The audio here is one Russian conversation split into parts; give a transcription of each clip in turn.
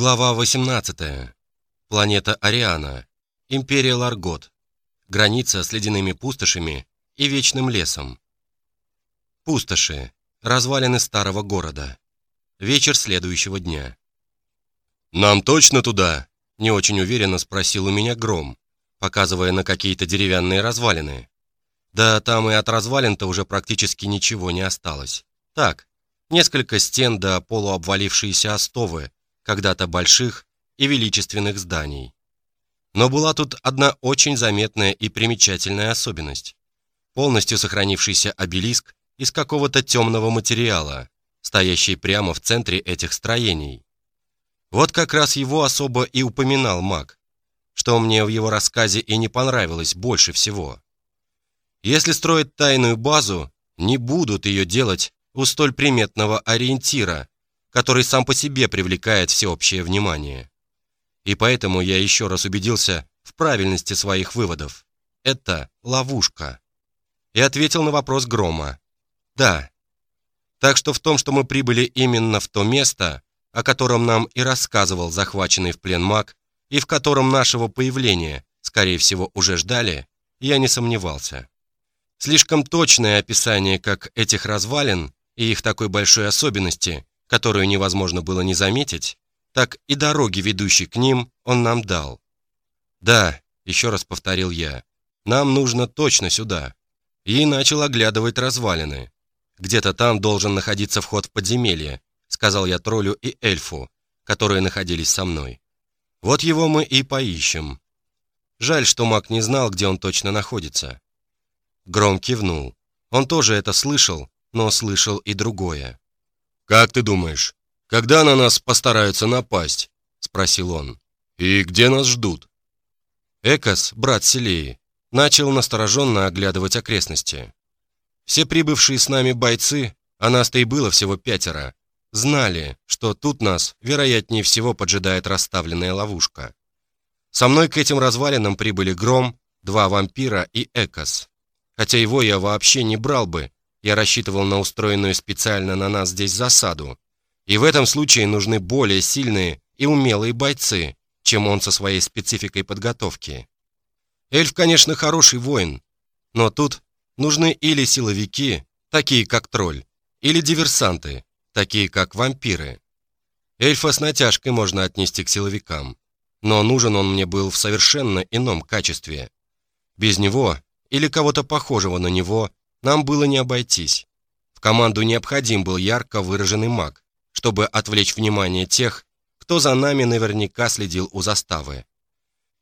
Глава 18. Планета Ариана. Империя Ларгот. Граница с ледяными пустошами и вечным лесом. Пустоши. Развалины старого города. Вечер следующего дня. «Нам точно туда?» – не очень уверенно спросил у меня Гром, показывая на какие-то деревянные развалины. Да там и от развалин-то уже практически ничего не осталось. Так, несколько стен да полуобвалившиеся остовы, когда-то больших и величественных зданий. Но была тут одна очень заметная и примечательная особенность. Полностью сохранившийся обелиск из какого-то темного материала, стоящий прямо в центре этих строений. Вот как раз его особо и упоминал маг, что мне в его рассказе и не понравилось больше всего. Если строить тайную базу, не будут ее делать у столь приметного ориентира, который сам по себе привлекает всеобщее внимание. И поэтому я еще раз убедился в правильности своих выводов. Это ловушка. И ответил на вопрос Грома. Да. Так что в том, что мы прибыли именно в то место, о котором нам и рассказывал захваченный в плен маг, и в котором нашего появления, скорее всего, уже ждали, я не сомневался. Слишком точное описание как этих развалин и их такой большой особенности которую невозможно было не заметить, так и дороги, ведущие к ним, он нам дал. «Да», — еще раз повторил я, — «нам нужно точно сюда». И начал оглядывать развалины. «Где-то там должен находиться вход в подземелье», — сказал я троллю и эльфу, которые находились со мной. «Вот его мы и поищем». Жаль, что маг не знал, где он точно находится. Гром кивнул. Он тоже это слышал, но слышал и другое. «Как ты думаешь, когда на нас постараются напасть?» — спросил он. «И где нас ждут?» Экос, брат Селеи, начал настороженно оглядывать окрестности. Все прибывшие с нами бойцы, а нас-то и было всего пятеро, знали, что тут нас, вероятнее всего, поджидает расставленная ловушка. Со мной к этим развалинам прибыли Гром, два вампира и Экос. Хотя его я вообще не брал бы, я рассчитывал на устроенную специально на нас здесь засаду. И в этом случае нужны более сильные и умелые бойцы, чем он со своей спецификой подготовки. Эльф, конечно, хороший воин, но тут нужны или силовики, такие как тролль, или диверсанты, такие как вампиры. Эльфа с натяжкой можно отнести к силовикам, но нужен он мне был в совершенно ином качестве. Без него или кого-то похожего на него нам было не обойтись. В команду необходим был ярко выраженный маг, чтобы отвлечь внимание тех, кто за нами наверняка следил у заставы.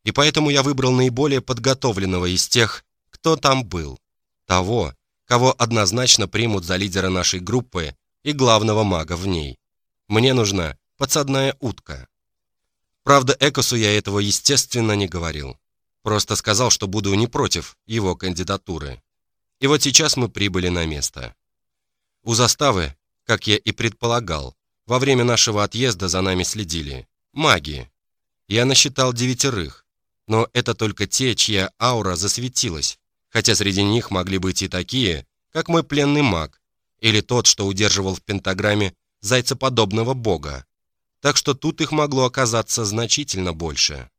И поэтому я выбрал наиболее подготовленного из тех, кто там был. Того, кого однозначно примут за лидера нашей группы и главного мага в ней. Мне нужна подсадная утка. Правда, Экосу я этого, естественно, не говорил. Просто сказал, что буду не против его кандидатуры. И вот сейчас мы прибыли на место. У заставы, как я и предполагал, во время нашего отъезда за нами следили. Маги. Я насчитал девятерых, но это только те, чья аура засветилась, хотя среди них могли быть и такие, как мой пленный маг, или тот, что удерживал в пентаграмме зайцеподобного бога. Так что тут их могло оказаться значительно больше.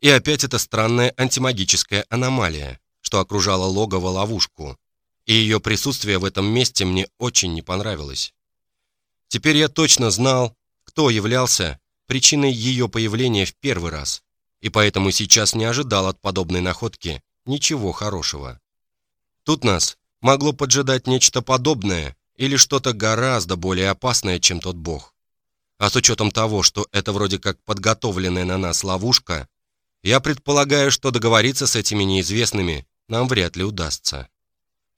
И опять эта странная антимагическая аномалия что окружало логово ловушку, и ее присутствие в этом месте мне очень не понравилось. Теперь я точно знал, кто являлся причиной ее появления в первый раз, и поэтому сейчас не ожидал от подобной находки ничего хорошего. Тут нас могло поджидать нечто подобное или что-то гораздо более опасное, чем тот бог. А с учетом того, что это вроде как подготовленная на нас ловушка, я предполагаю, что договориться с этими неизвестными нам вряд ли удастся.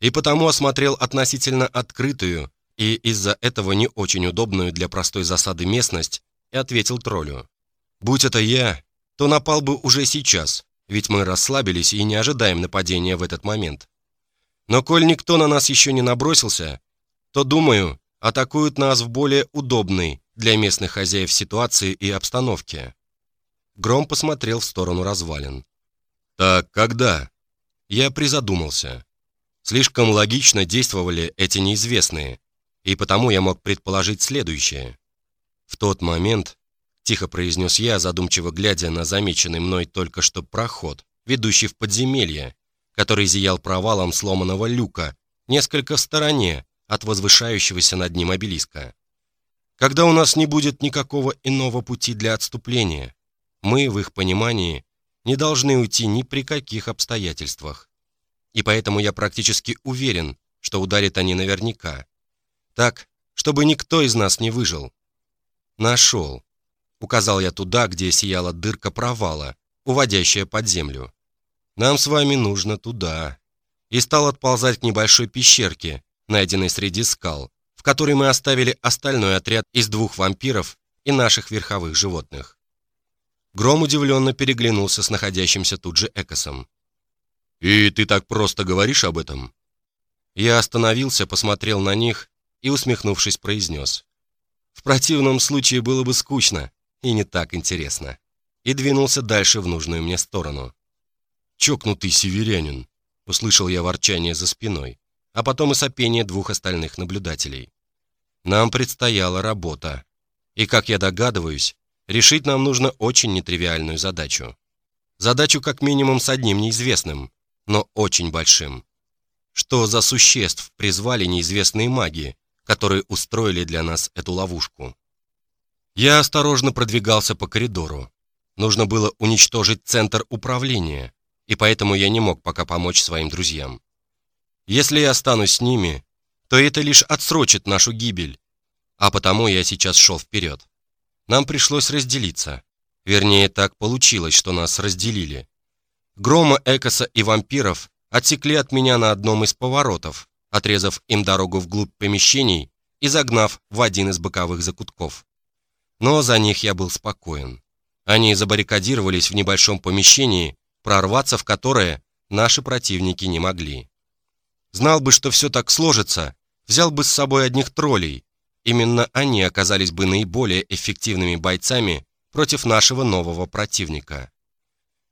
И потому осмотрел относительно открытую и из-за этого не очень удобную для простой засады местность и ответил троллю. «Будь это я, то напал бы уже сейчас, ведь мы расслабились и не ожидаем нападения в этот момент. Но коль никто на нас еще не набросился, то, думаю, атакуют нас в более удобной для местных хозяев ситуации и обстановке». Гром посмотрел в сторону развалин. «Так когда?» Я призадумался. Слишком логично действовали эти неизвестные, и потому я мог предположить следующее. В тот момент тихо произнес я, задумчиво глядя на замеченный мной только что проход, ведущий в подземелье, который зиял провалом сломанного люка, несколько в стороне от возвышающегося над ним обелиска. Когда у нас не будет никакого иного пути для отступления, мы, в их понимании, не должны уйти ни при каких обстоятельствах. И поэтому я практически уверен, что ударят они наверняка. Так, чтобы никто из нас не выжил. Нашел. Указал я туда, где сияла дырка провала, уводящая под землю. Нам с вами нужно туда. И стал отползать к небольшой пещерке, найденной среди скал, в которой мы оставили остальной отряд из двух вампиров и наших верховых животных. Гром удивленно переглянулся с находящимся тут же Экосом. «И ты так просто говоришь об этом?» Я остановился, посмотрел на них и, усмехнувшись, произнес. «В противном случае было бы скучно и не так интересно». И двинулся дальше в нужную мне сторону. «Чокнутый северянин», — услышал я ворчание за спиной, а потом и сопение двух остальных наблюдателей. Нам предстояла работа. И, как я догадываюсь, решить нам нужно очень нетривиальную задачу. Задачу как минимум с одним неизвестным, но очень большим. Что за существ призвали неизвестные маги, которые устроили для нас эту ловушку? Я осторожно продвигался по коридору. Нужно было уничтожить центр управления, и поэтому я не мог пока помочь своим друзьям. Если я останусь с ними, то это лишь отсрочит нашу гибель, а потому я сейчас шел вперед. Нам пришлось разделиться. Вернее, так получилось, что нас разделили. Грома, Экоса и вампиров отсекли от меня на одном из поворотов, отрезав им дорогу вглубь помещений и загнав в один из боковых закутков. Но за них я был спокоен. Они забаррикадировались в небольшом помещении, прорваться в которое наши противники не могли. Знал бы, что все так сложится, взял бы с собой одних троллей. Именно они оказались бы наиболее эффективными бойцами против нашего нового противника.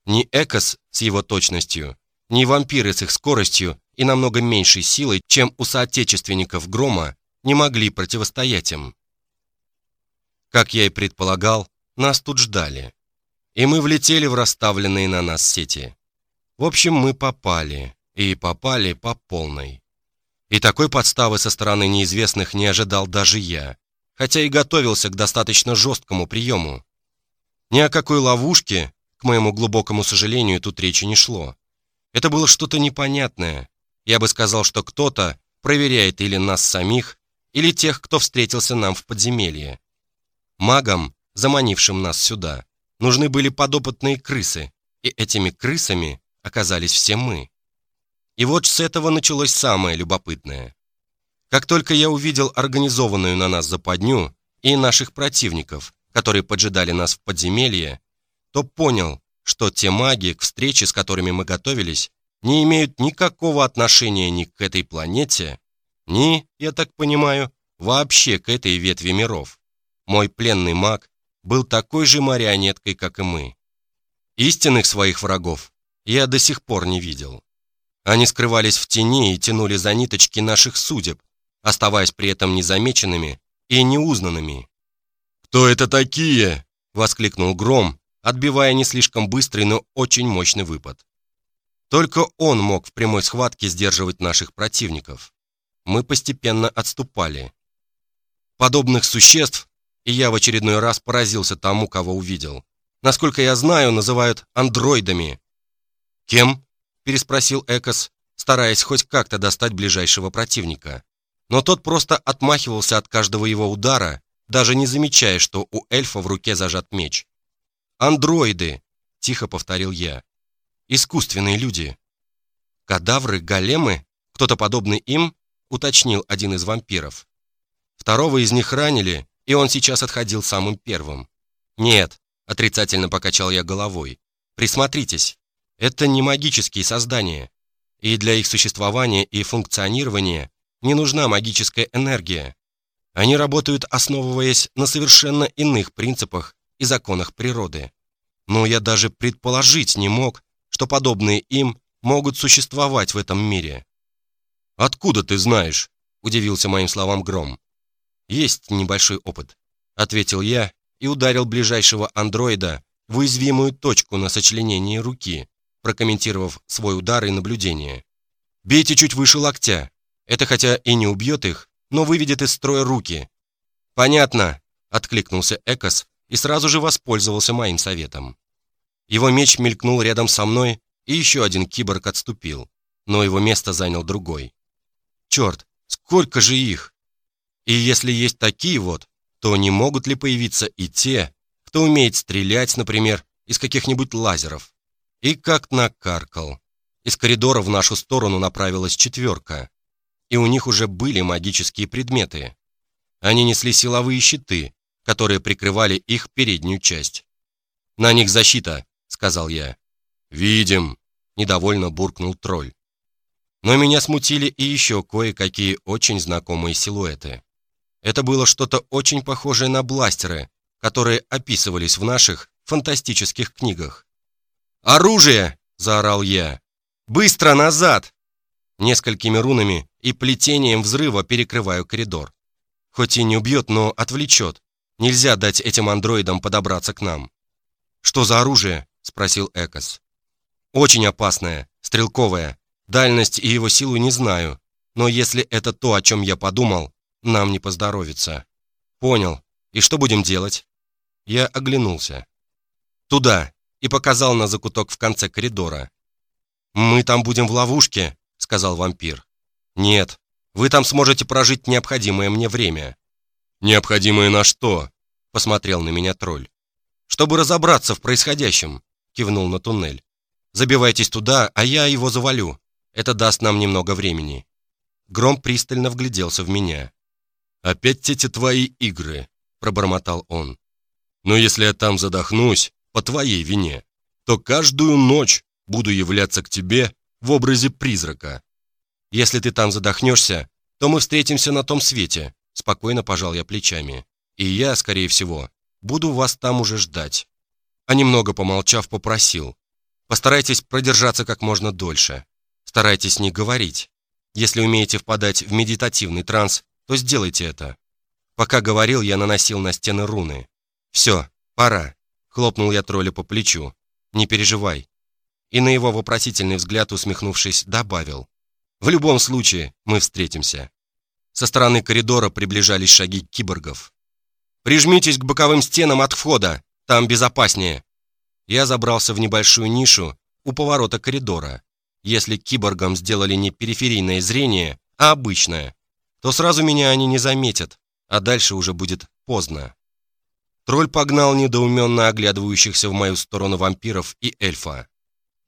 Ни Экос с его точностью, ни вампиры с их скоростью и намного меньшей силой, чем у соотечественников Грома, не могли противостоять им. Как я и предполагал, нас тут ждали. И мы влетели в расставленные на нас сети. В общем, мы попали. И попали по полной. И такой подставы со стороны неизвестных не ожидал даже я, хотя и готовился к достаточно жесткому приему. Ни о какой ловушке, к моему глубокому сожалению, тут речи не шло. Это было что-то непонятное. Я бы сказал, что кто-то проверяет или нас самих, или тех, кто встретился нам в подземелье. Магам, заманившим нас сюда, нужны были подопытные крысы, и этими крысами оказались все мы. И вот с этого началось самое любопытное. Как только я увидел организованную на нас западню и наших противников, которые поджидали нас в подземелье, то понял, что те маги, к встрече с которыми мы готовились, не имеют никакого отношения ни к этой планете, ни, я так понимаю, вообще к этой ветви миров. Мой пленный маг был такой же марионеткой, как и мы. Истинных своих врагов я до сих пор не видел. Они скрывались в тени и тянули за ниточки наших судеб, оставаясь при этом незамеченными и неузнанными. «Кто это такие?» — воскликнул Гром, отбивая не слишком быстрый, но очень мощный выпад. Только он мог в прямой схватке сдерживать наших противников. Мы постепенно отступали. Подобных существ, и я в очередной раз поразился тому, кого увидел. Насколько я знаю, называют андроидами. Кем? Переспросил Экос, стараясь хоть как-то достать ближайшего противника. Но тот просто отмахивался от каждого его удара, даже не замечая, что у эльфа в руке зажат меч. «Андроиды!» — тихо повторил я. «Искусственные люди». «Кадавры, големы? Кто-то подобный им?» — уточнил один из вампиров. Второго из них ранили, и он сейчас отходил самым первым. «Нет», — отрицательно покачал я головой. «Присмотритесь, это не магические создания, и для их существования и функционирования не нужна магическая энергия. Они работают, основываясь на совершенно иных принципах и законах природы. Но я даже предположить не мог, что подобные им могут существовать в этом мире. «Откуда ты знаешь?» – удивился моим словам Гром. «Есть небольшой опыт», – ответил я и ударил ближайшего андроида в уязвимую точку на сочленении руки, прокомментировав свой удар и наблюдение. «Бейте чуть выше локтя. Это хотя и не убьет их, но выведет из строя руки». «Понятно», — откликнулся Экос и сразу же воспользовался моим советом. Его меч мелькнул рядом со мной, и еще один киборг отступил, но его место занял другой. Черт, сколько же их! И если есть такие вот, то не могут ли появиться и те, кто умеет стрелять, например, из каких-нибудь лазеров? И как накаркал. Из коридора в нашу сторону направилась четверка. И у них уже были магические предметы. Они несли силовые щиты, которые прикрывали их переднюю часть. «На них защита», — сказал я. «Видим», — недовольно буркнул тролль. Но меня смутили и еще кое-какие очень знакомые силуэты. Это было что-то очень похожее на бластеры, которые описывались в наших фантастических книгах. «Оружие!» – заорал я. «Быстро назад!» Несколькими рунами и плетением взрыва перекрываю коридор. Хоть и не убьет, но отвлечет. Нельзя дать этим андроидам подобраться к нам. «Что за оружие?» – спросил Экос. «Очень опасное, стрелковое. Дальность и его силу не знаю, но если это то, о чем я подумал, нам не поздоровится. Понял. И что будем делать? Я оглянулся. Туда. И показал на закуток в конце коридора. Мы там будем в ловушке, сказал вампир. Нет. Вы там сможете прожить необходимое мне время. Необходимое на что? Посмотрел на меня тролль. Чтобы разобраться в происходящем, кивнул на туннель. Забивайтесь туда, а я его завалю. Это даст нам немного времени. Гром пристально вгляделся в меня. «Опять эти твои игры», — пробормотал он. «Но если я там задохнусь, по твоей вине, то каждую ночь буду являться к тебе в образе призрака. Если ты там задохнешься, то мы встретимся на том свете», — спокойно пожал я плечами. «И я, скорее всего, буду вас там уже ждать». А немного помолчав, попросил. «Постарайтесь продержаться как можно дольше. Старайтесь не говорить. Если умеете впадать в медитативный транс, то сделайте это. Пока говорил, я наносил на стены руны. «Все, пора», — хлопнул я тролля по плечу. «Не переживай». И на его вопросительный взгляд, усмехнувшись, добавил. «В любом случае, мы встретимся». Со стороны коридора приближались шаги киборгов. «Прижмитесь к боковым стенам от входа, там безопаснее». Я забрался в небольшую нишу у поворота коридора если киборгам сделали не периферийное зрение, а обычное, то сразу меня они не заметят, а дальше уже будет поздно. Тролль погнал недоуменно оглядывающихся в мою сторону вампиров и эльфа.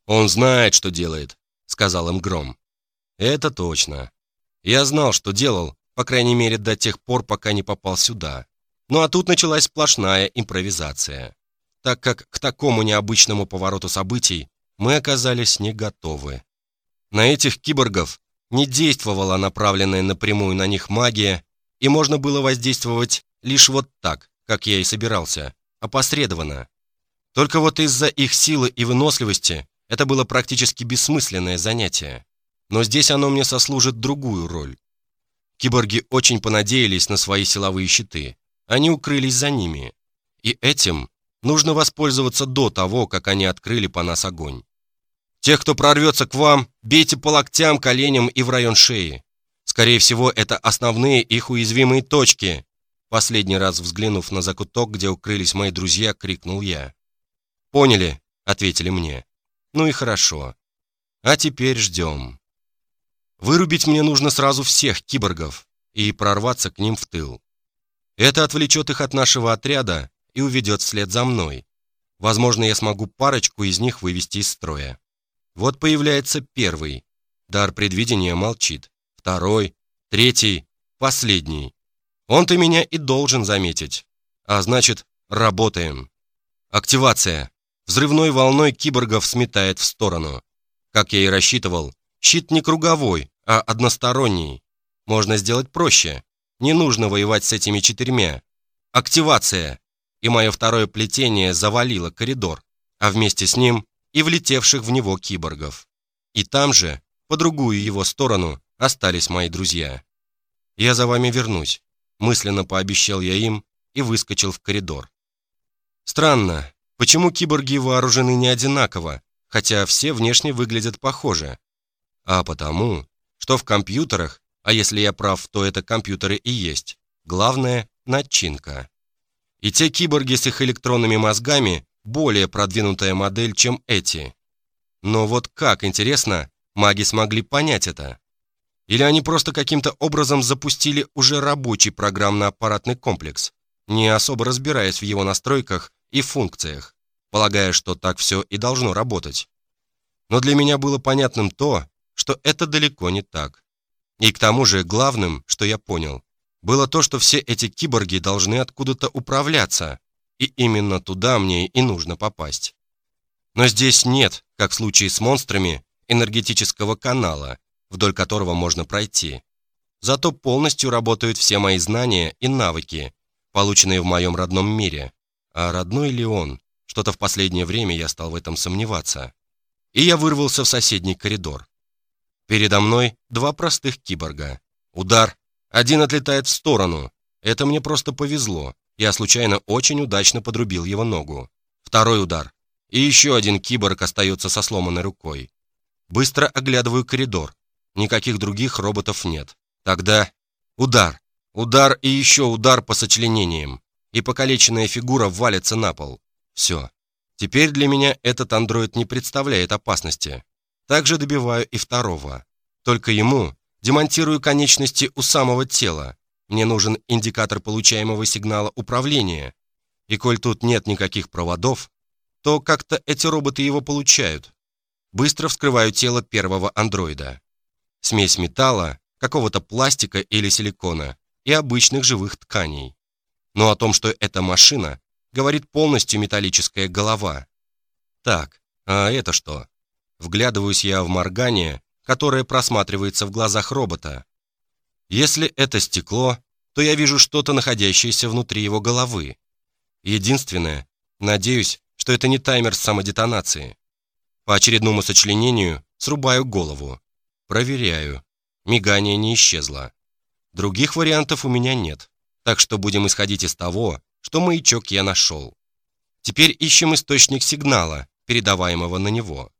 «Он знает, что делает», — сказал им Гром. «Это точно. Я знал, что делал, по крайней мере, до тех пор, пока не попал сюда. Ну а тут началась сплошная импровизация, так как к такому необычному повороту событий мы оказались не готовы. На этих киборгов не действовала направленная напрямую на них магия, и можно было воздействовать лишь вот так, как я и собирался, опосредованно. Только вот из-за их силы и выносливости это было практически бессмысленное занятие. Но здесь оно мне сослужит другую роль. Киборги очень понадеялись на свои силовые щиты. Они укрылись за ними. И этим нужно воспользоваться до того, как они открыли по нас огонь. Тех, кто прорвется к вам, бейте по локтям, коленям и в район шеи. Скорее всего, это основные их уязвимые точки. Последний раз взглянув на закуток, где укрылись мои друзья, крикнул я. «Поняли», — ответили мне. «Ну и хорошо. А теперь ждем». Вырубить мне нужно сразу всех киборгов и прорваться к ним в тыл. Это отвлечет их от нашего отряда и уведет вслед за мной. Возможно, я смогу парочку из них вывести из строя. Вот появляется первый. Дар предвидения молчит. Второй, третий, последний. Он-то меня и должен заметить. А значит, работаем. Активация. Взрывной волной киборгов сметает в сторону. Как я и рассчитывал, щит не круговой, а односторонний. Можно сделать проще. Не нужно воевать с этими четырьмя. Активация. И мое второе плетение завалило коридор, а вместе с ним и влетевших в него киборгов. И там же, по другую его сторону, остались мои друзья. «Я за вами вернусь», — мысленно пообещал я им и выскочил в коридор. Странно, почему киборги вооружены не одинаково, хотя все внешне выглядят похоже? А потому, что в компьютерах, а если я прав, то это компьютеры и есть, главное – начинка. И те киборги с их электронными мозгами – более продвинутая модель, чем эти. Но вот как, интересно, маги смогли понять это? Или они просто каким-то образом запустили уже рабочий программно-аппаратный комплекс, не особо разбираясь в его настройках и функциях, полагая, что так все и должно работать. Но для меня было понятным то, что это далеко не так. И к тому же главным, что я понял, было то, что все эти киборги должны откуда-то управляться, и именно туда мне и нужно попасть. Но здесь нет, как в случае с монстрами, энергетического канала, вдоль которого можно пройти. Зато полностью работают все мои знания и навыки, полученные в моем родном мире. А родной ли он? Что-то в последнее время я стал в этом сомневаться. И я вырвался в соседний коридор. Передо мной два простых киборга. Удар. Один отлетает в сторону. Это мне просто повезло. Я случайно очень удачно подрубил его ногу. Второй удар. И еще один киборг остается со сломанной рукой. Быстро оглядываю коридор. Никаких других роботов нет. Тогда удар. Удар и еще удар по сочленениям. И покалеченная фигура валится на пол. Все. Теперь для меня этот андроид не представляет опасности. Также добиваю и второго. Только ему демонтирую конечности у самого тела. Мне нужен индикатор получаемого сигнала управления. И коль тут нет никаких проводов, то как-то эти роботы его получают. Быстро вскрываю тело первого андроида. Смесь металла, какого-то пластика или силикона и обычных живых тканей. Но о том, что это машина, говорит полностью металлическая голова. Так, а это что? Вглядываюсь я в моргание, которое просматривается в глазах робота. Если это стекло, то я вижу что-то, находящееся внутри его головы. Единственное, надеюсь, что это не таймер самодетонации. По очередному сочленению срубаю голову. Проверяю. Мигание не исчезло. Других вариантов у меня нет, так что будем исходить из того, что маячок я нашел. Теперь ищем источник сигнала, передаваемого на него.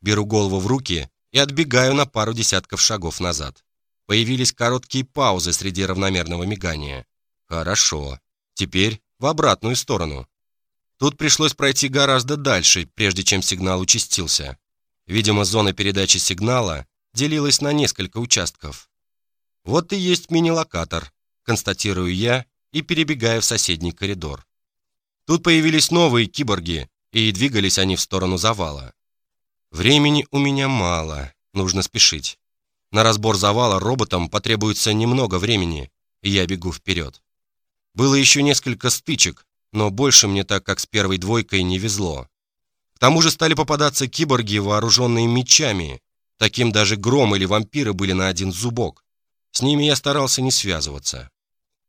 Беру голову в руки и отбегаю на пару десятков шагов назад. Появились короткие паузы среди равномерного мигания. Хорошо. Теперь в обратную сторону. Тут пришлось пройти гораздо дальше, прежде чем сигнал участился. Видимо, зона передачи сигнала делилась на несколько участков. Вот и есть мини-локатор, констатирую я и перебегаю в соседний коридор. Тут появились новые киборги, и двигались они в сторону завала. Времени у меня мало, нужно спешить. На разбор завала роботам потребуется немного времени, и я бегу вперед. Было еще несколько стычек, но больше мне так, как с первой двойкой, не везло. К тому же стали попадаться киборги, вооруженные мечами. Таким даже гром или вампиры были на один зубок. С ними я старался не связываться.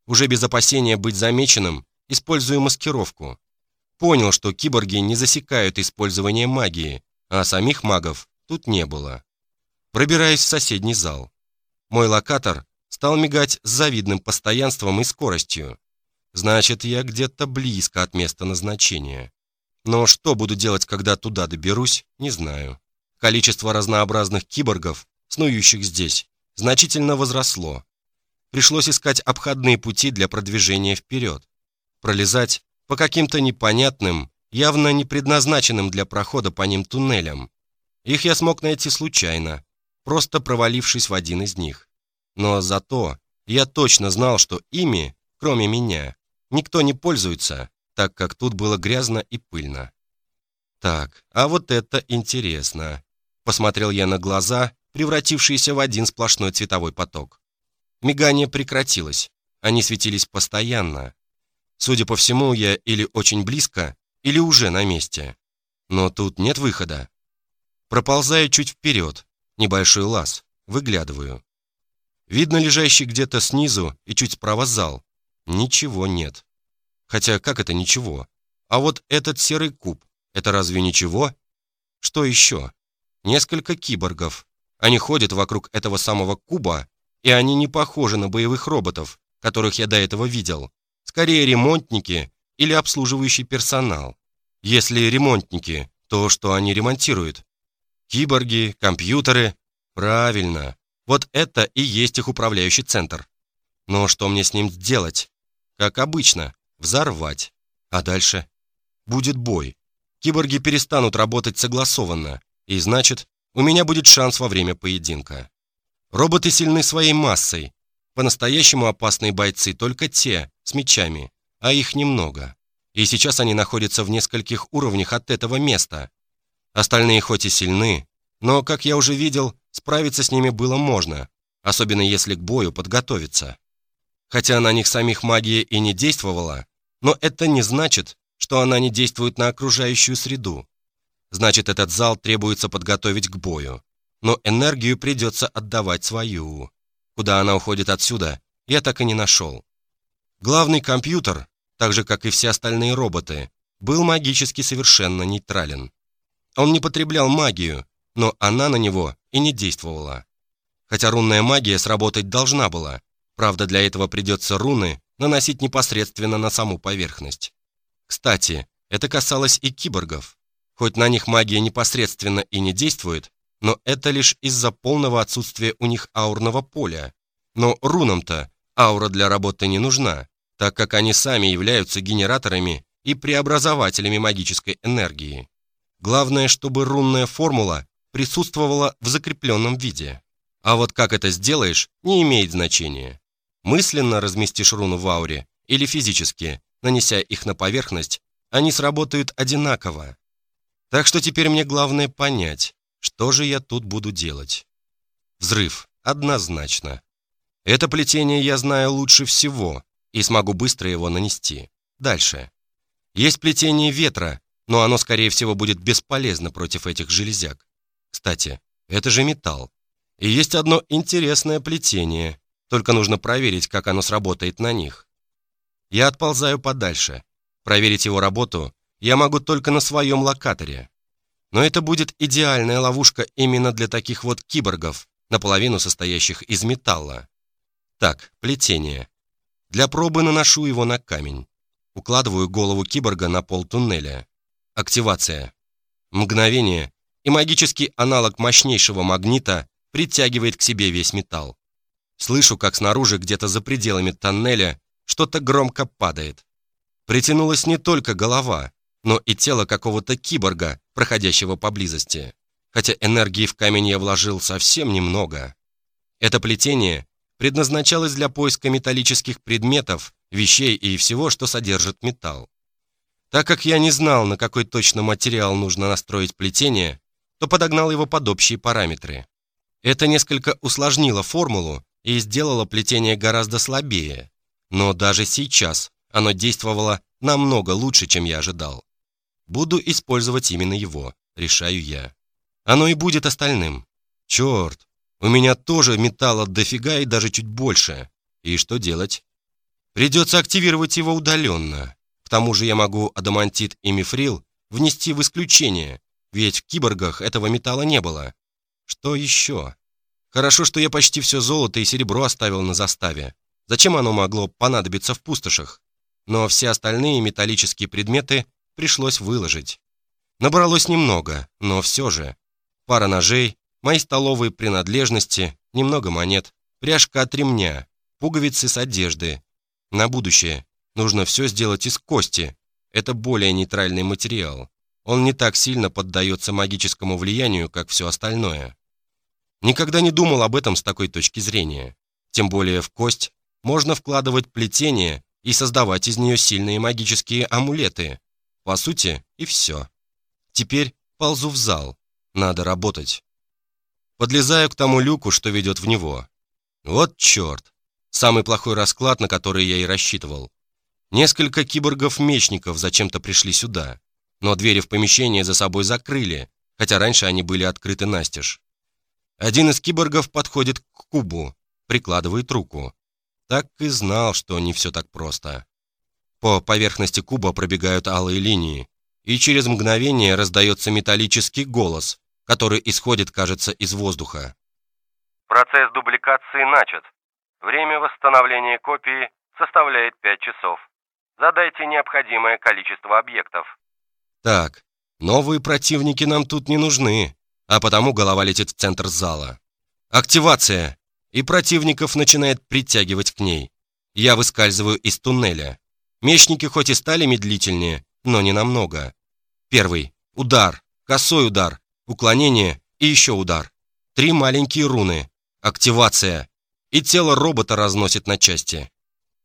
Уже без опасения быть замеченным, использую маскировку. Понял, что киборги не засекают использование магии, а самих магов тут не было. Пробираюсь в соседний зал. Мой локатор стал мигать с завидным постоянством и скоростью. Значит, я где-то близко от места назначения. Но что буду делать, когда туда доберусь, не знаю. Количество разнообразных киборгов, снующих здесь, значительно возросло. Пришлось искать обходные пути для продвижения вперед. Пролезать по каким-то непонятным, явно не предназначенным для прохода по ним туннелям. Их я смог найти случайно, просто провалившись в один из них. Но зато я точно знал, что ими, кроме меня, Никто не пользуется, так как тут было грязно и пыльно. Так, а вот это интересно. Посмотрел я на глаза, превратившиеся в один сплошной цветовой поток. Мигание прекратилось, они светились постоянно. Судя по всему, я или очень близко, или уже на месте. Но тут нет выхода. Проползаю чуть вперед, небольшой лаз, выглядываю. Видно лежащий где-то снизу и чуть справа зал, Ничего нет. Хотя как это ничего? А вот этот серый куб, это разве ничего? Что еще? Несколько киборгов. Они ходят вокруг этого самого куба, и они не похожи на боевых роботов, которых я до этого видел. Скорее ремонтники или обслуживающий персонал. Если ремонтники, то что они ремонтируют? Киборги, компьютеры? Правильно. Вот это и есть их управляющий центр. Но что мне с ним сделать? Как обычно, взорвать. А дальше? Будет бой. Киборги перестанут работать согласованно. И значит, у меня будет шанс во время поединка. Роботы сильны своей массой. По-настоящему опасные бойцы только те, с мечами, а их немного. И сейчас они находятся в нескольких уровнях от этого места. Остальные хоть и сильны, но, как я уже видел, справиться с ними было можно, особенно если к бою подготовиться. Хотя на них самих магия и не действовала, но это не значит, что она не действует на окружающую среду. Значит, этот зал требуется подготовить к бою. Но энергию придется отдавать свою. Куда она уходит отсюда, я так и не нашел. Главный компьютер, так же, как и все остальные роботы, был магически совершенно нейтрален. Он не потреблял магию, но она на него и не действовала. Хотя рунная магия сработать должна была, правда, для этого придется руны наносить непосредственно на саму поверхность. Кстати, это касалось и киборгов. Хоть на них магия непосредственно и не действует, но это лишь из-за полного отсутствия у них аурного поля. Но рунам-то аура для работы не нужна, так как они сами являются генераторами и преобразователями магической энергии. Главное, чтобы рунная формула присутствовала в закрепленном виде. А вот как это сделаешь, не имеет значения. Мысленно разместишь руну в ауре или физически, нанеся их на поверхность, они сработают одинаково. Так что теперь мне главное понять, что же я тут буду делать. Взрыв, однозначно. Это плетение я знаю лучше всего и смогу быстро его нанести. Дальше. Есть плетение ветра, но оно, скорее всего, будет бесполезно против этих железяк. Кстати, это же металл. И есть одно интересное плетение, только нужно проверить, как оно сработает на них. Я отползаю подальше. Проверить его работу я могу только на своем локаторе. Но это будет идеальная ловушка именно для таких вот киборгов, наполовину состоящих из металла. Так, плетение. Для пробы наношу его на камень. Укладываю голову киборга на пол туннеля. Активация. Мгновение, и магический аналог мощнейшего магнита притягивает к себе весь металл. Слышу, как снаружи, где-то за пределами тоннеля, что-то громко падает. Притянулась не только голова, но и тело какого-то киборга, проходящего поблизости. Хотя энергии в камень я вложил совсем немного. Это плетение предназначалось для поиска металлических предметов, вещей и всего, что содержит металл. Так как я не знал, на какой точно материал нужно настроить плетение, то подогнал его под общие параметры. Это несколько усложнило формулу и сделало плетение гораздо слабее, но даже сейчас оно действовало намного лучше, чем я ожидал. Буду использовать именно его, решаю я. Оно и будет остальным. Черт, у меня тоже металла дофига и даже чуть больше. И что делать? Придется активировать его удаленно. К тому же я могу адамантит и мифрил внести в исключение, ведь в киборгах этого металла не было. Что еще? Хорошо, что я почти все золото и серебро оставил на заставе. Зачем оно могло понадобиться в пустошах? Но все остальные металлические предметы пришлось выложить. Набралось немного, но все же. Пара ножей, мои столовые принадлежности, немного монет, пряжка от ремня, пуговицы с одежды. На будущее нужно все сделать из кости. Это более нейтральный материал. Он не так сильно поддается магическому влиянию, как все остальное. Никогда не думал об этом с такой точки зрения. Тем более в кость можно вкладывать плетение и создавать из нее сильные магические амулеты. По сути, и все. Теперь ползу в зал. Надо работать. Подлезаю к тому люку, что ведет в него. Вот черт. Самый плохой расклад, на который я и рассчитывал. Несколько киборгов-мечников зачем-то пришли сюда, но двери в помещение за собой закрыли, хотя раньше они были открыты настежь. Один из киборгов подходит к кубу, прикладывает руку. Так и знал, что не все так просто. По поверхности куба пробегают алые линии, и через мгновение раздается металлический голос, который исходит, кажется, из воздуха. Процесс дубликации начат. Время восстановления копии составляет 5 часов. Задайте необходимое количество объектов. Так, новые противники нам тут не нужны, а потому голова летит в центр зала. Активация! И противников начинает притягивать к ней. Я выскальзываю из туннеля. Мечники хоть и стали медлительнее, но не намного. Первый. Удар. Косой удар. Уклонение и еще удар. Три маленькие руны. Активация. И тело робота разносит на части.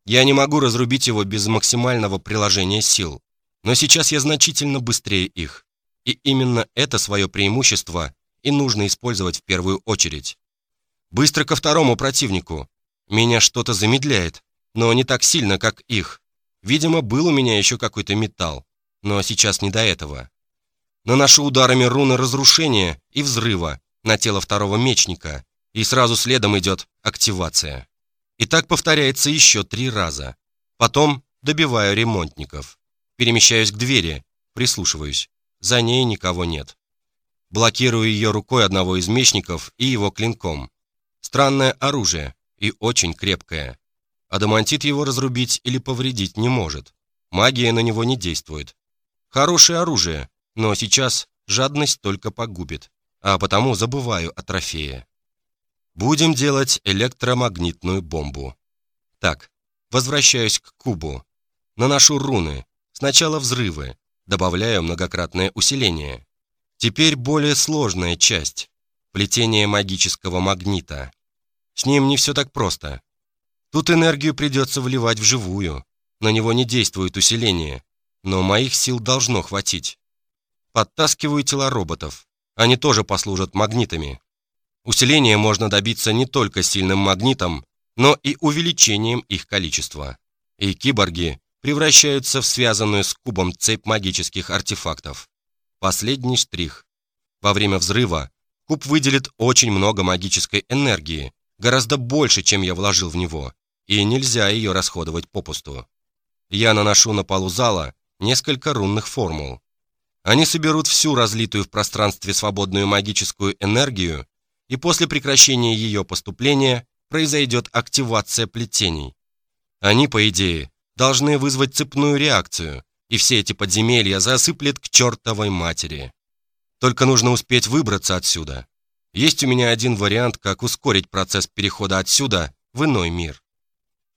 Я не могу разрубить его без максимального приложения сил. Но сейчас я значительно быстрее их. И именно это свое преимущество и нужно использовать в первую очередь. Быстро ко второму противнику. Меня что-то замедляет, но не так сильно, как их. Видимо, был у меня еще какой-то металл, но сейчас не до этого. Наношу ударами руны разрушения и взрыва на тело второго мечника, и сразу следом идет активация. И так повторяется еще три раза. Потом добиваю ремонтников. Перемещаюсь к двери, прислушиваюсь. За ней никого нет. Блокирую ее рукой одного из мечников и его клинком. Странное оружие и очень крепкое. Адамантит его разрубить или повредить не может. Магия на него не действует. Хорошее оружие, но сейчас жадность только погубит, а потому забываю о трофее. Будем делать электромагнитную бомбу. Так, возвращаюсь к кубу. Наношу руны. Сначала взрывы, добавляю многократное усиление. Теперь более сложная часть – плетение магического магнита. С ним не все так просто. Тут энергию придется вливать вживую. На него не действует усиление, но моих сил должно хватить. Подтаскиваю тела роботов. Они тоже послужат магнитами. Усиление можно добиться не только сильным магнитом, но и увеличением их количества. И киборги превращаются в связанную с кубом цепь магических артефактов. Последний штрих. Во время взрыва куб выделит очень много магической энергии, гораздо больше, чем я вложил в него, и нельзя ее расходовать попусту. Я наношу на полу зала несколько рунных формул. Они соберут всю разлитую в пространстве свободную магическую энергию, и после прекращения ее поступления произойдет активация плетений. Они, по идее, должны вызвать цепную реакцию, и все эти подземелья засыплет к чертовой матери. Только нужно успеть выбраться отсюда. Есть у меня один вариант, как ускорить процесс перехода отсюда в иной мир.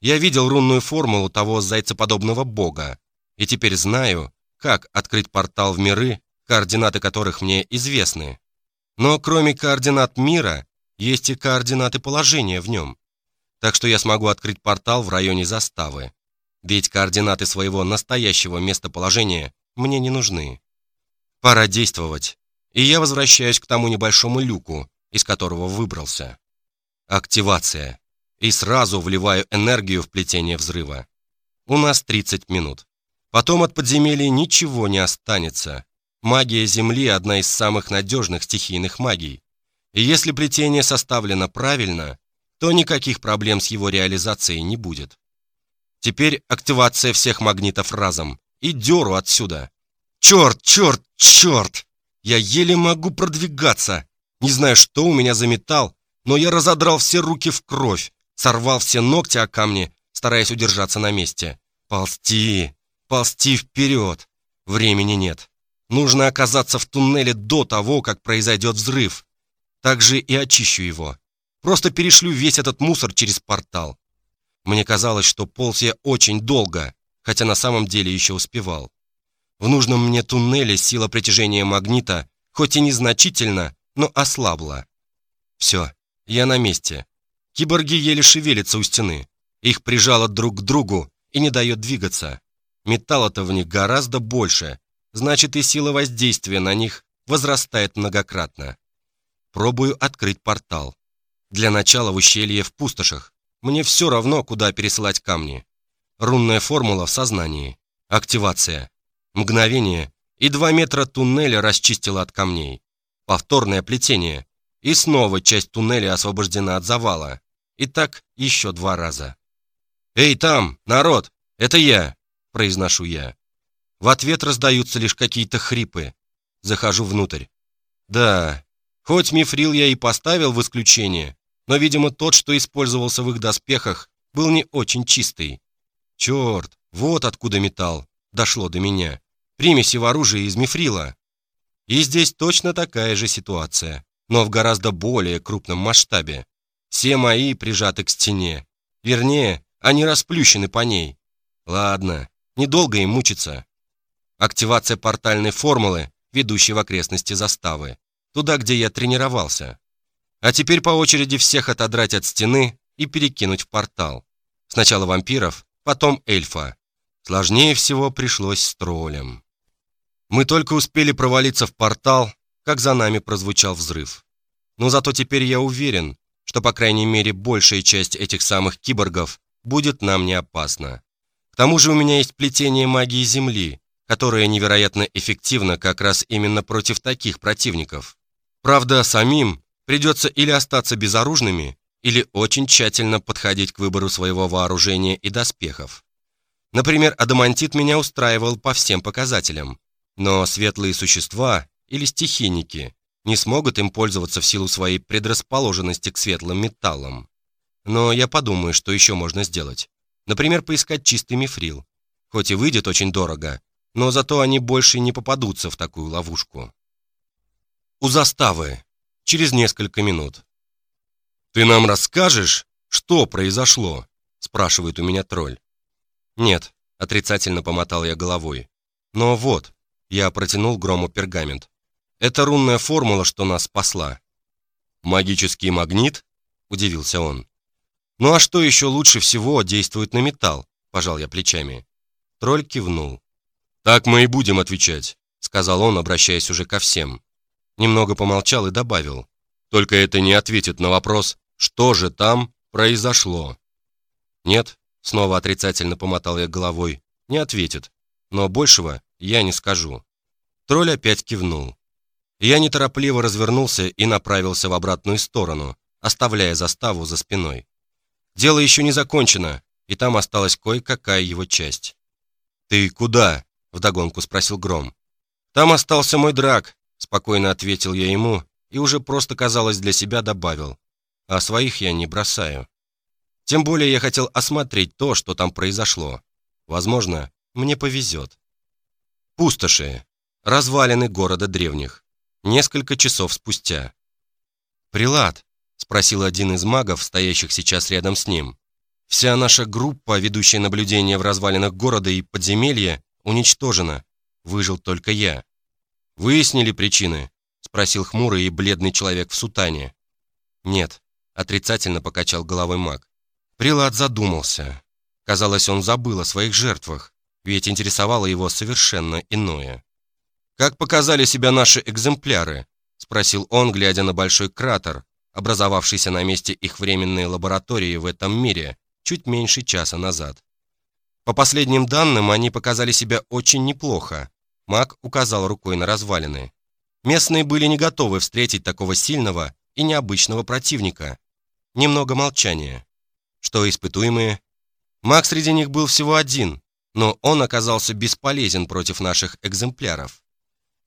Я видел рунную формулу того зайцеподобного бога, и теперь знаю, как открыть портал в миры, координаты которых мне известны. Но кроме координат мира, есть и координаты положения в нем. Так что я смогу открыть портал в районе заставы. Ведь координаты своего настоящего местоположения мне не нужны. Пора действовать и я возвращаюсь к тому небольшому люку, из которого выбрался. Активация. И сразу вливаю энергию в плетение взрыва. У нас 30 минут. Потом от подземелья ничего не останется. Магия Земли – одна из самых надежных стихийных магий. И если плетение составлено правильно, то никаких проблем с его реализацией не будет. Теперь активация всех магнитов разом. И дёру отсюда. Черт, черт, черт! Я еле могу продвигаться. Не знаю, что у меня за металл, но я разодрал все руки в кровь, сорвал все ногти о камни, стараясь удержаться на месте. Ползти, ползти вперед. Времени нет. Нужно оказаться в туннеле до того, как произойдет взрыв. Так же и очищу его. Просто перешлю весь этот мусор через портал. Мне казалось, что полз я очень долго, хотя на самом деле еще успевал. В нужном мне туннеле сила притяжения магнита, хоть и незначительно, но ослабла. Все, я на месте. Киборги еле шевелятся у стены. Их прижало друг к другу и не дает двигаться. Металла-то в них гораздо больше, значит и сила воздействия на них возрастает многократно. Пробую открыть портал. Для начала в ущелье в пустошах. Мне все равно, куда пересылать камни. Рунная формула в сознании. Активация. Мгновение, и два метра туннеля расчистило от камней. Повторное плетение, и снова часть туннеля освобождена от завала. И так еще два раза. «Эй, там, народ, это я!» – произношу я. В ответ раздаются лишь какие-то хрипы. Захожу внутрь. Да, хоть мифрил я и поставил в исключение, но, видимо, тот, что использовался в их доспехах, был не очень чистый. Черт, Вот откуда металл. Дошло до меня. Примеси в оружии из мифрила. И здесь точно такая же ситуация, но в гораздо более крупном масштабе. Все мои прижаты к стене. Вернее, они расплющены по ней. Ладно, недолго им мучиться. Активация портальной формулы, ведущей в окрестности заставы. Туда, где я тренировался. А теперь по очереди всех отодрать от стены и перекинуть в портал. Сначала вампиров, потом эльфа. Сложнее всего пришлось с троллем. Мы только успели провалиться в портал, как за нами прозвучал взрыв. Но зато теперь я уверен, что, по крайней мере, большая часть этих самых киборгов будет нам не опасна. К тому же у меня есть плетение магии Земли, которое невероятно эффективно как раз именно против таких противников. Правда, самим придется или остаться безоружными, или очень тщательно подходить к выбору своего вооружения и доспехов. Например, адамантит меня устраивал по всем показателям, но светлые существа или стихийники не смогут им пользоваться в силу своей предрасположенности к светлым металлам. Но я подумаю, что еще можно сделать. Например, поискать чистый мифрил. Хоть и выйдет очень дорого, но зато они больше не попадутся в такую ловушку. У заставы. Через несколько минут. «Ты нам расскажешь, что произошло?» спрашивает у меня тролль. «Нет», — отрицательно помотал я головой. «Но вот», — я протянул грому пергамент. «Это рунная формула, что нас спасла». «Магический магнит?» — удивился он. «Ну а что еще лучше всего действует на металл?» — пожал я плечами. Тролль кивнул. «Так мы и будем отвечать», — сказал он, обращаясь уже ко всем. Немного помолчал и добавил. «Только это не ответит на вопрос, что же там произошло?» «Нет», — снова отрицательно помотал я головой, — «не ответит. Но большего я не скажу». Тролль опять кивнул. Я неторопливо развернулся и направился в обратную сторону, оставляя заставу за спиной. Дело еще не закончено, и там осталась кое-какая его часть. «Ты куда?» — вдогонку спросил Гром. «Там остался мой драк», — спокойно ответил я ему и уже просто, казалось, для себя добавил. «А своих я не бросаю». Тем более я хотел осмотреть то, что там произошло. Возможно, мне повезет. Пустоши. Развалины города древних. Несколько часов спустя. «Прилад», — спросил один из магов, стоящих сейчас рядом с ним. «Вся наша группа, ведущая наблюдение в развалинах города и подземелья, уничтожена. Выжил только я». «Выяснили причины?» — спросил хмурый и бледный человек в сутане. «Нет», — отрицательно покачал головой маг. Прилад задумался. Казалось, он забыл о своих жертвах, ведь интересовало его совершенно иное. «Как показали себя наши экземпляры?» — спросил он, глядя на большой кратер, образовавшийся на месте их временной лаборатории в этом мире чуть меньше часа назад. По последним данным, они показали себя очень неплохо. Маг указал рукой на развалины. Местные были не готовы встретить такого сильного и необычного противника. Немного молчания. Что испытуемые? Маг среди них был всего один, но он оказался бесполезен против наших экземпляров.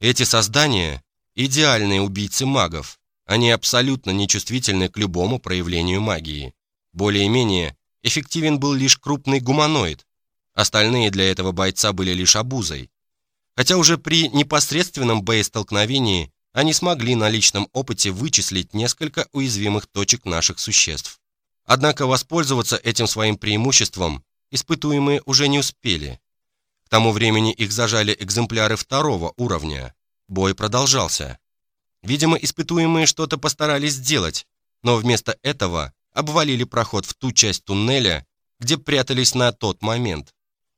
Эти создания – идеальные убийцы магов. Они абсолютно нечувствительны к любому проявлению магии. Более-менее эффективен был лишь крупный гуманоид. Остальные для этого бойца были лишь обузой. Хотя уже при непосредственном боестолкновении они смогли на личном опыте вычислить несколько уязвимых точек наших существ. Однако воспользоваться этим своим преимуществом испытуемые уже не успели. Тому времени их зажали экземпляры второго уровня. Бой продолжался. Видимо, испытуемые что-то постарались сделать, но вместо этого обвалили проход в ту часть туннеля, где прятались на тот момент.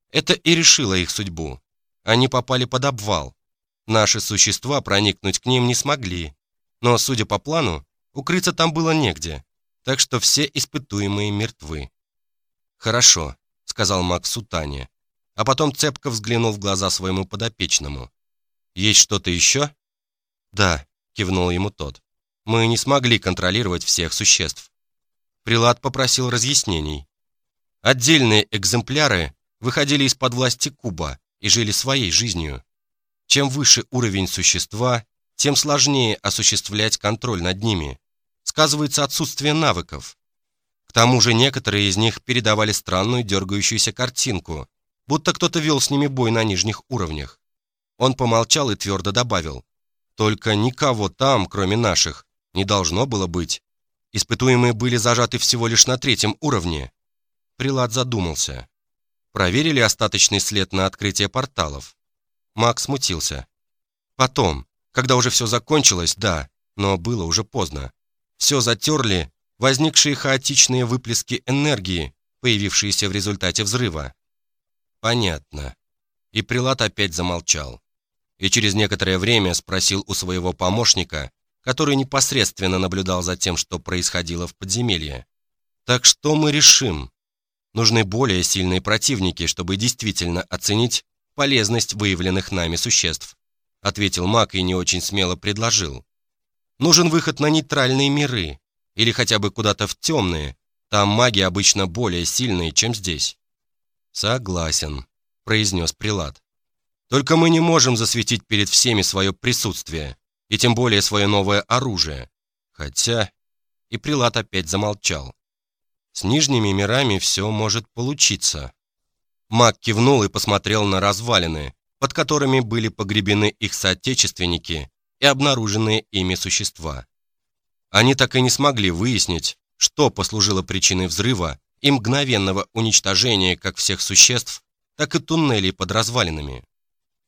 Это и решило их судьбу. Они попали под обвал. Наши существа проникнуть к ним не смогли. Но, судя по плану, укрыться там было негде, так что все испытуемые мертвы. «Хорошо», — сказал Макс Сутане, а потом цепко взглянул в глаза своему подопечному. «Есть что-то еще?» «Да», — кивнул ему тот. «Мы не смогли контролировать всех существ». Прилад попросил разъяснений. Отдельные экземпляры выходили из-под власти Куба и жили своей жизнью. Чем выше уровень существа, тем сложнее осуществлять контроль над ними. Сказывается отсутствие навыков. К тому же некоторые из них передавали странную дергающуюся картинку. Будто кто-то вел с ними бой на нижних уровнях. Он помолчал и твердо добавил. «Только никого там, кроме наших, не должно было быть. Испытуемые были зажаты всего лишь на третьем уровне». Прилад задумался. Проверили остаточный след на открытие порталов. Макс смутился. Потом, когда уже все закончилось, да, но было уже поздно. Все затерли возникшие хаотичные выплески энергии, появившиеся в результате взрыва. Понятно. И Прилад опять замолчал. И через некоторое время спросил у своего помощника, который непосредственно наблюдал за тем, что происходило в подземелье. «Так что мы решим? Нужны более сильные противники, чтобы действительно оценить полезность выявленных нами существ», ответил маг и не очень смело предложил. «Нужен выход на нейтральные миры, или хотя бы куда-то в темные, там маги обычно более сильные, чем здесь». «Согласен», — произнес Прилад. «Только мы не можем засветить перед всеми свое присутствие, и тем более свое новое оружие. Хотя...» И Прилад опять замолчал. «С нижними мирами все может получиться». Маг кивнул и посмотрел на развалины, под которыми были погребены их соотечественники и обнаруженные ими существа. Они так и не смогли выяснить, что послужило причиной взрыва и мгновенного уничтожения как всех существ, так и туннелей под развалинами.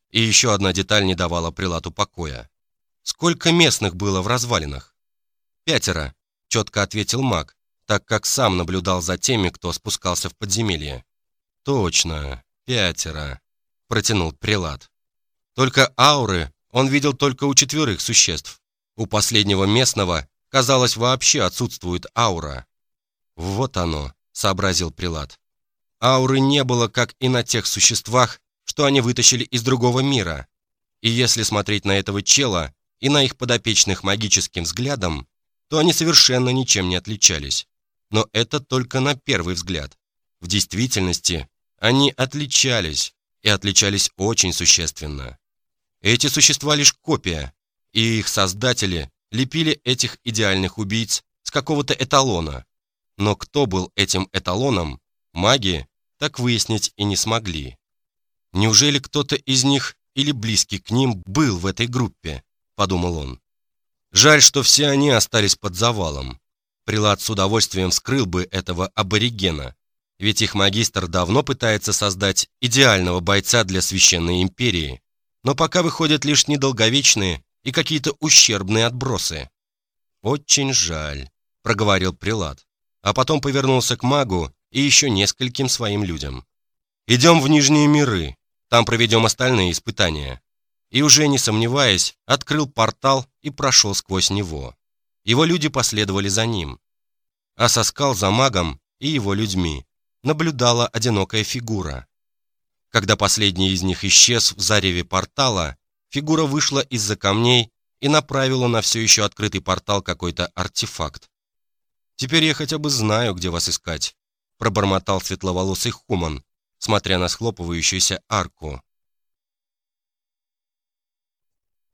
И еще одна деталь не давала прилату покоя. Сколько местных было в развалинах? Пятеро, четко ответил маг, так как сам наблюдал за теми, кто спускался в подземелье. Точно, пятеро, протянул прилад. Только ауры он видел только у четверых существ. У последнего местного, казалось, вообще отсутствует аура. Вот оно, сообразил Прилад. Ауры не было, как и на тех существах, что они вытащили из другого мира. И если смотреть на этого чела и на их подопечных магическим взглядом, то они совершенно ничем не отличались. Но это только на первый взгляд. В действительности они отличались, и отличались очень существенно. Эти существа лишь копия, и их создатели лепили этих идеальных убийц с какого-то эталона, но кто был этим эталоном, маги так выяснить и не смогли. Неужели кто-то из них или близкий к ним был в этой группе, подумал он. Жаль, что все они остались под завалом. Прилад с удовольствием вскрыл бы этого аборигена, ведь их магистр давно пытается создать идеального бойца для священной империи, но пока выходят лишь недолговечные и какие-то ущербные отбросы. «Очень жаль», — проговорил Прилад а потом повернулся к магу и еще нескольким своим людям. «Идем в Нижние миры, там проведем остальные испытания». И уже не сомневаясь, открыл портал и прошел сквозь него. Его люди последовали за ним. А со скал за магом и его людьми наблюдала одинокая фигура. Когда последний из них исчез в зареве портала, фигура вышла из-за камней и направила на все еще открытый портал какой-то артефакт. Теперь я хотя бы знаю, где вас искать», — пробормотал светловолосый Хуман, смотря на схлопывающуюся арку.